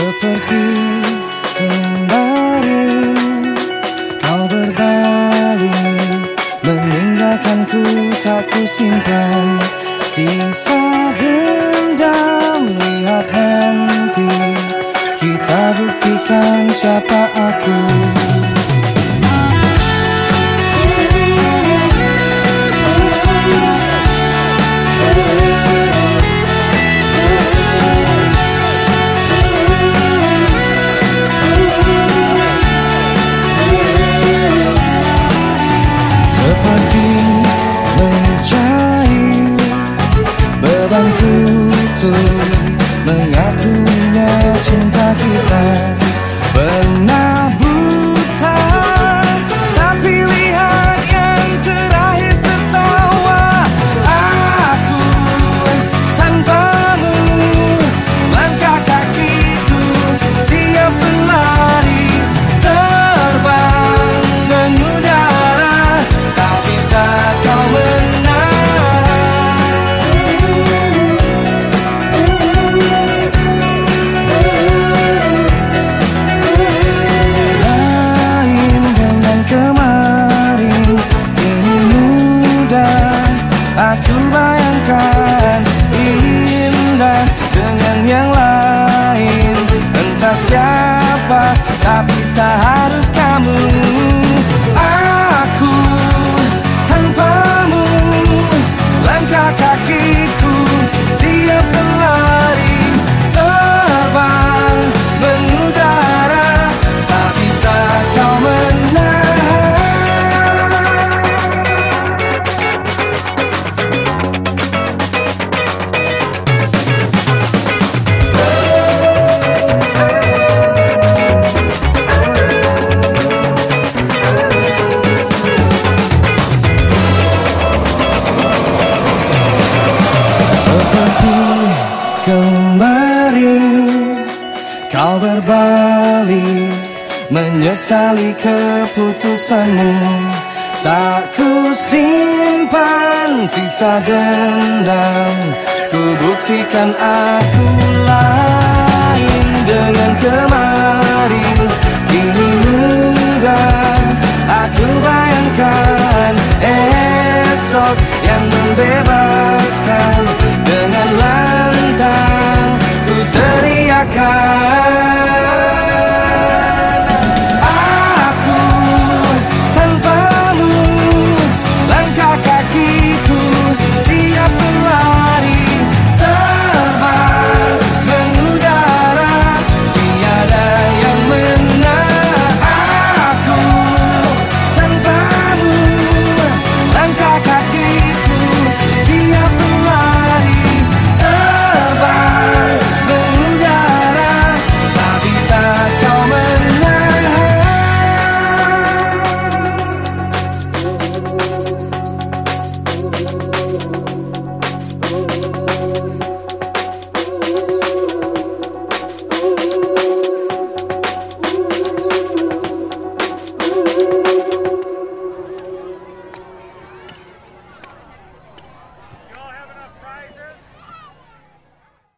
Seperti kemarin Kau berbalik Meninggalkanku tak ku simpan Sisa dendam Lihat nanti Kita buktikan siapa aku 光秃。Bayangkan Indah dengan yang lain. Entah siapa Tapi berbalik Menyesali keputusanmu. Tak ku simpan sisa dendam Ku buktikan aku lain dengan kemarin. Kini mudah aku bayangkan esok yang